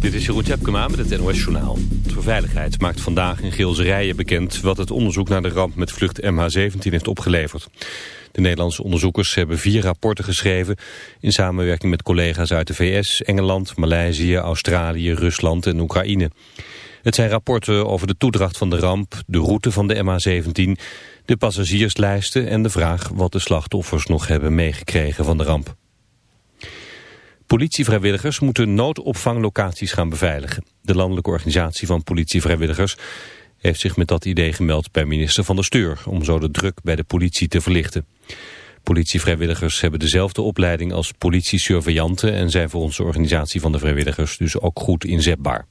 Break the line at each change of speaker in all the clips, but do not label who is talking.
Dit is Jeroen Tjepkema met het NOS Journaal. Voor Veiligheid maakt vandaag in Geelse bekend... wat het onderzoek naar de ramp met vlucht MH17 heeft opgeleverd. De Nederlandse onderzoekers hebben vier rapporten geschreven... in samenwerking met collega's uit de VS, Engeland, Maleisië, Australië, Rusland en Oekraïne. Het zijn rapporten over de toedracht van de ramp, de route van de MH17... de passagierslijsten en de vraag wat de slachtoffers nog hebben meegekregen van de ramp. Politievrijwilligers moeten noodopvanglocaties gaan beveiligen. De landelijke organisatie van politievrijwilligers heeft zich met dat idee gemeld bij minister Van der Steur... om zo de druk bij de politie te verlichten. Politievrijwilligers hebben dezelfde opleiding als politiesurveillanten... en zijn voor onze organisatie van de vrijwilligers dus ook goed inzetbaar.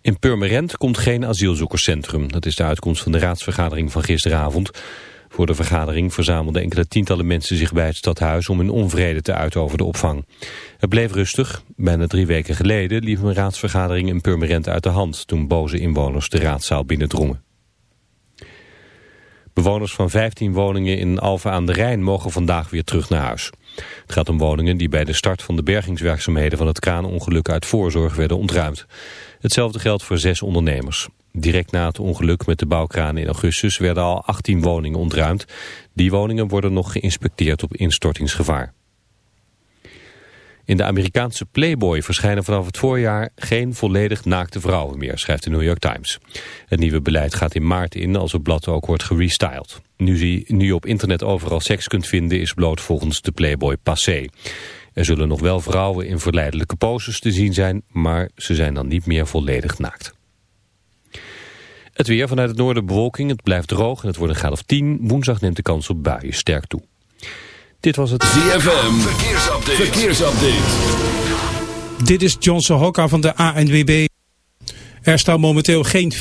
In Purmerend komt geen asielzoekerscentrum. Dat is de uitkomst van de raadsvergadering van gisteravond... Voor de vergadering verzamelden enkele tientallen mensen zich bij het stadhuis om hun onvrede te uiten over de opvang. Het bleef rustig. Bijna drie weken geleden liep een raadsvergadering in Purmerend uit de hand toen boze inwoners de raadzaal binnendrongen. Bewoners van 15 woningen in Alphen aan de Rijn mogen vandaag weer terug naar huis. Het gaat om woningen die bij de start van de bergingswerkzaamheden van het kraanongeluk uit voorzorg werden ontruimd. Hetzelfde geldt voor zes ondernemers. Direct na het ongeluk met de bouwkraan in augustus werden al 18 woningen ontruimd. Die woningen worden nog geïnspecteerd op instortingsgevaar. In de Amerikaanse Playboy verschijnen vanaf het voorjaar geen volledig naakte vrouwen meer, schrijft de New York Times. Het nieuwe beleid gaat in maart in als het blad ook wordt gerestyled. Nu, je op internet overal seks kunt vinden is bloot volgens de Playboy passé. Er zullen nog wel vrouwen in verleidelijke poses te zien zijn, maar ze zijn dan niet meer volledig naakt. Het weer vanuit het noorden bewolking, het blijft droog en het wordt een graad of 10. Woensdag neemt de kans op buien sterk toe. Dit was het
ZFM, verkeersupdate. verkeersupdate.
Dit is Johnson Hokka van de ANWB. Er staat momenteel geen...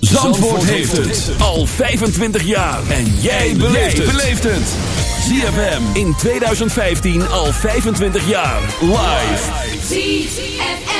Zandvoort heeft het al 25 jaar. En jij beleeft het. ZFM in 2015 al 25 jaar. Live. ZFM.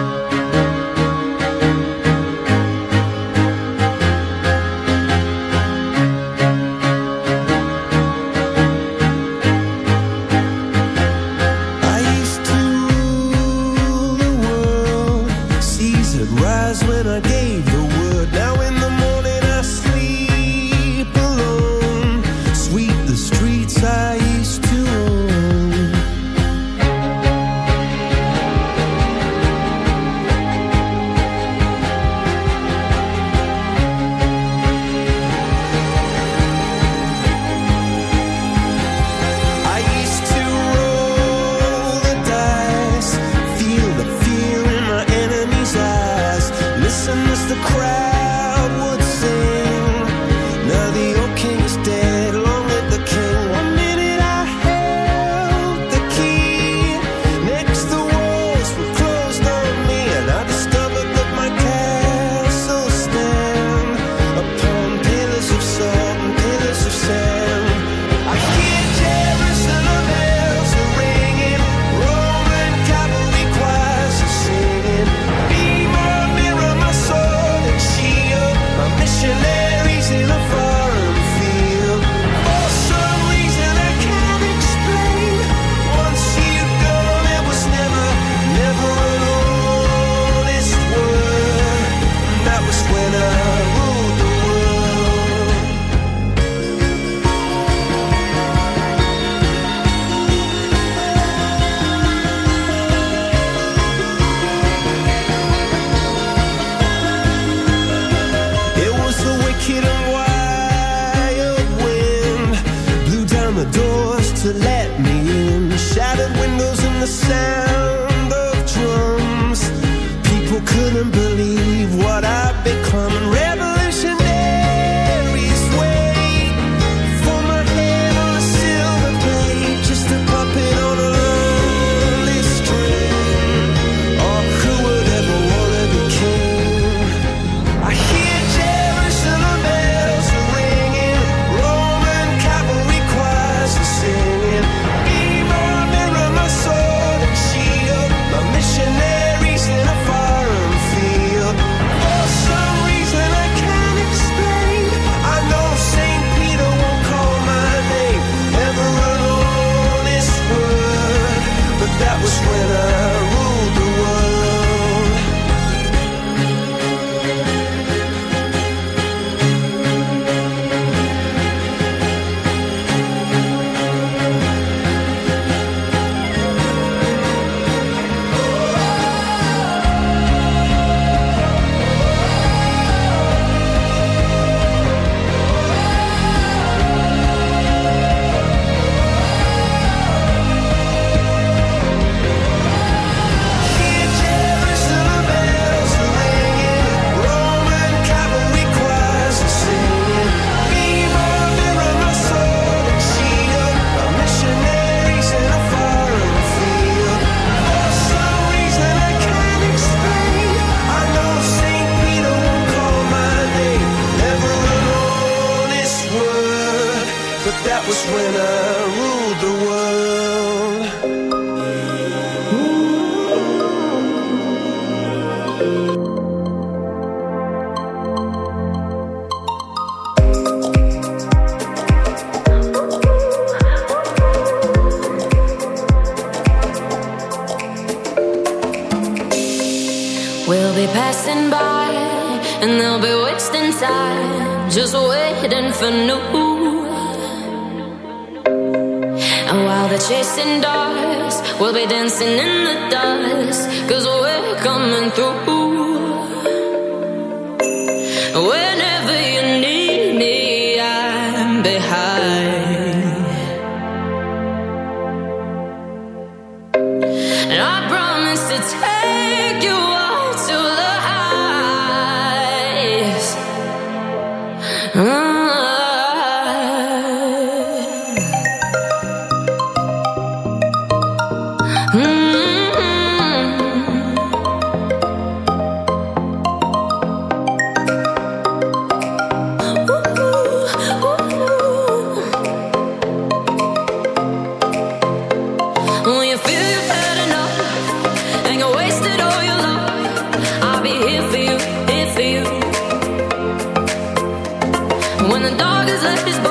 life is.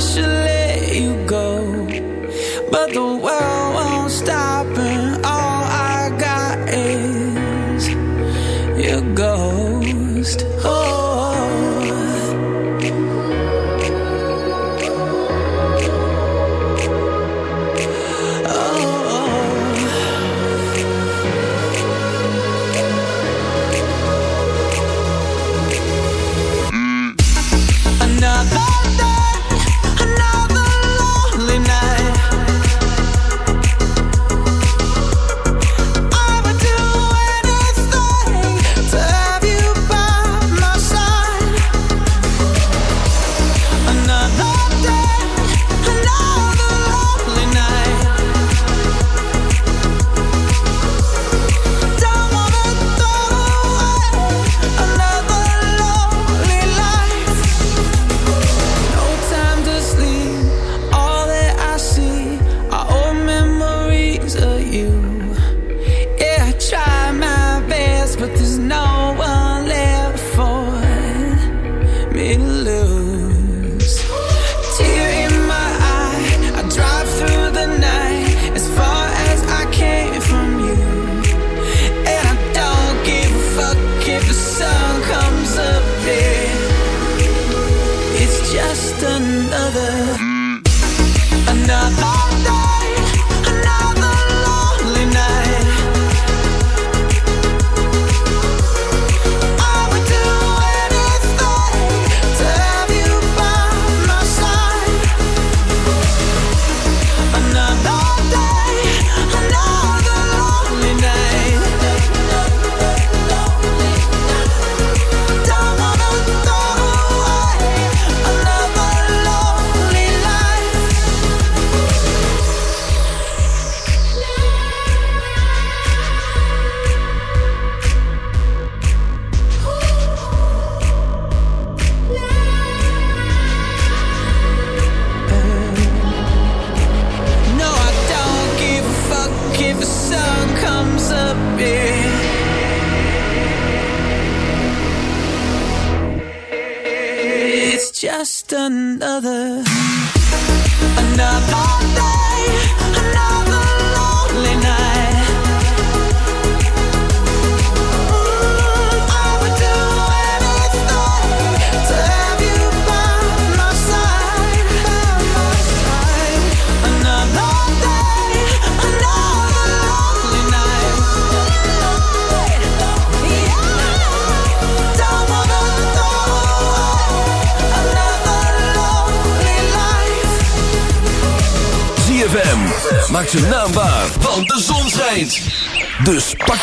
should let you
go, but the
world.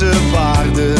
echte waarde.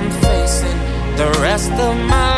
I'm facing the rest of my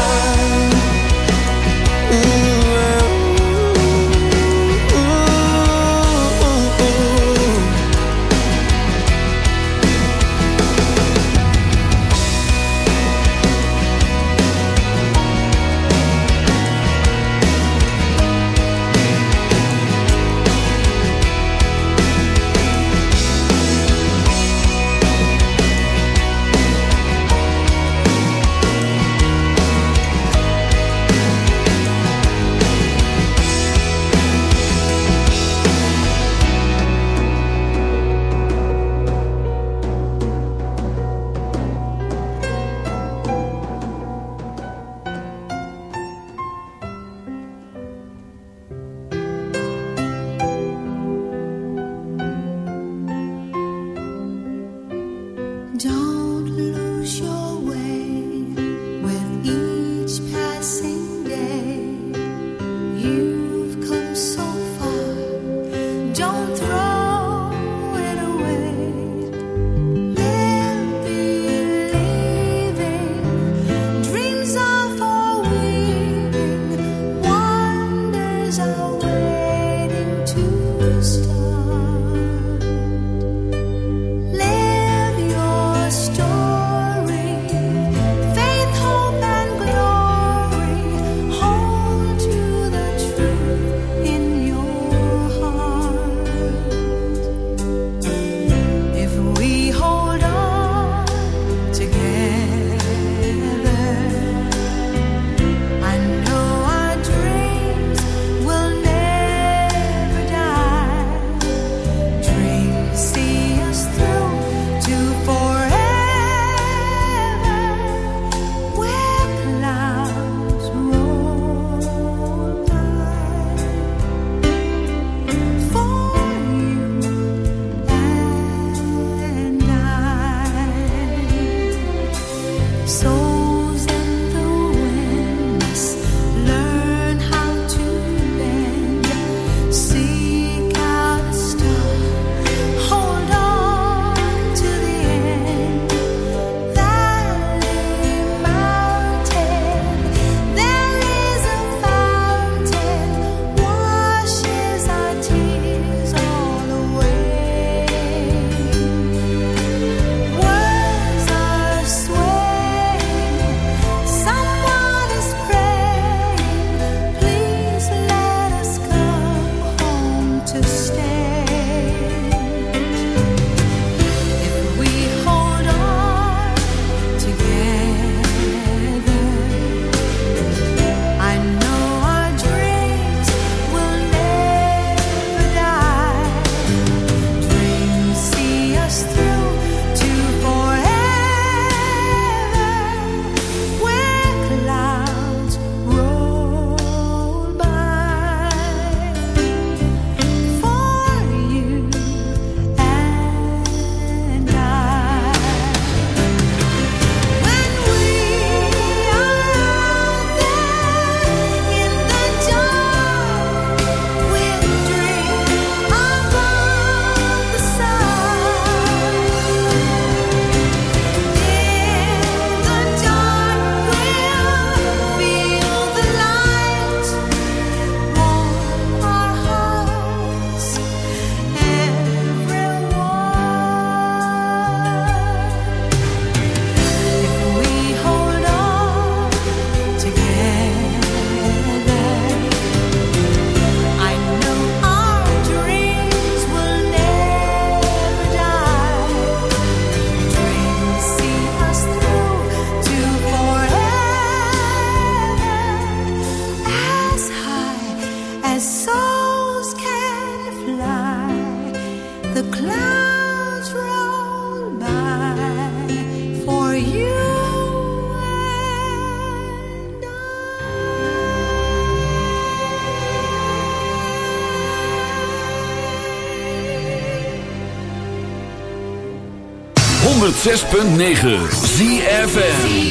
Don't throw 106.9 ZFN